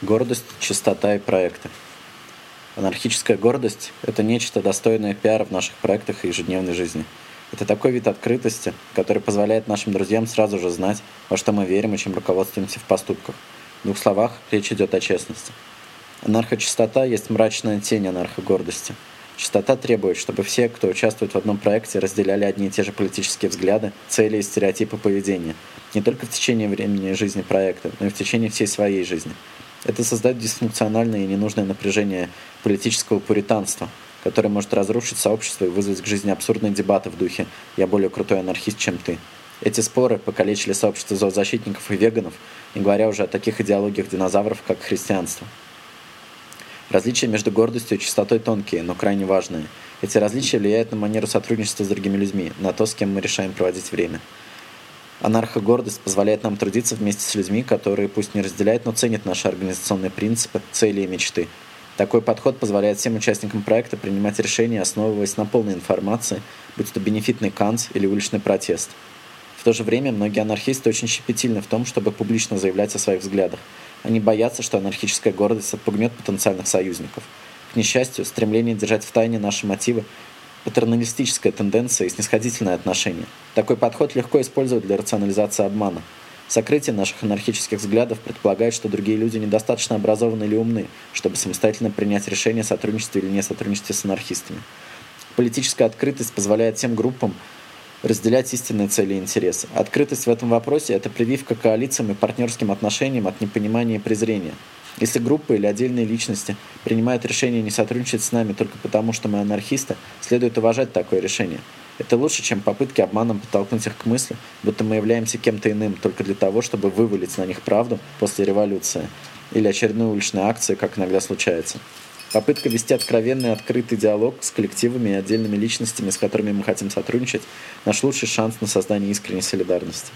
Гордость, чистота и проекты. Анархическая гордость – это нечто достойное пиара в наших проектах и ежедневной жизни. Это такой вид открытости, который позволяет нашим друзьям сразу же знать, во что мы верим и чем руководствуемся в поступках. В двух словах, речь идет о честности. Анархочистота есть мрачная тень анархогордости. Чистота требует, чтобы все, кто участвует в одном проекте, разделяли одни и те же политические взгляды, цели и стереотипы поведения, не только в течение времени жизни проекта, но и в течение всей своей жизни – это создает дисфункциональное и ненужное напряжение политического пуританства, которое может разрушить сообщество и вызвать к жизни абсурдные дебаты в духе «я более крутой анархист, чем ты». Эти споры покалечили сообщество зоозащитников и веганов, не говоря уже о таких идеологиях динозавров, как христианство. Различия между гордостью и чистотой тонкие, но крайне важные. Эти различия влияют на манеру сотрудничества с другими людьми, на то, с кем мы решаем проводить время. Анархогордость позволяет нам трудиться вместе с людьми, которые пусть не разделяют, но ценят наши организационные принципы, цели и мечты. Такой подход позволяет всем участникам проекта принимать решения, основываясь на полной информации, будь то бенефитный канц или уличный протест. В то же время многие анархисты очень щепетильны в том, чтобы публично заявлять о своих взглядах. Они боятся, что анархическая гордость отпугнет потенциальных союзников. К несчастью, стремление держать в тайне наши мотивы патерналистическая тенденция и снисходительное отношение. Такой подход легко использовать для рационализации обмана. Сокрытие наших анархических взглядов предполагает, что другие люди недостаточно образованы или умны, чтобы самостоятельно принять решение о сотрудничестве или не сотрудничестве с анархистами. Политическая открытость позволяет тем группам разделять истинные цели и интересы. Открытость в этом вопросе – это прививка коалициям и партнерским отношениям от непонимания и презрения – если группа или отдельные личности принимают решение не сотрудничать с нами только потому, что мы анархисты, следует уважать такое решение. Это лучше, чем попытки обманом подтолкнуть их к мысли, будто мы являемся кем-то иным только для того, чтобы вывалить на них правду после революции или очередной уличной акции, как иногда случается. Попытка вести откровенный открытый диалог с коллективами и отдельными личностями, с которыми мы хотим сотрудничать, наш лучший шанс на создание искренней солидарности.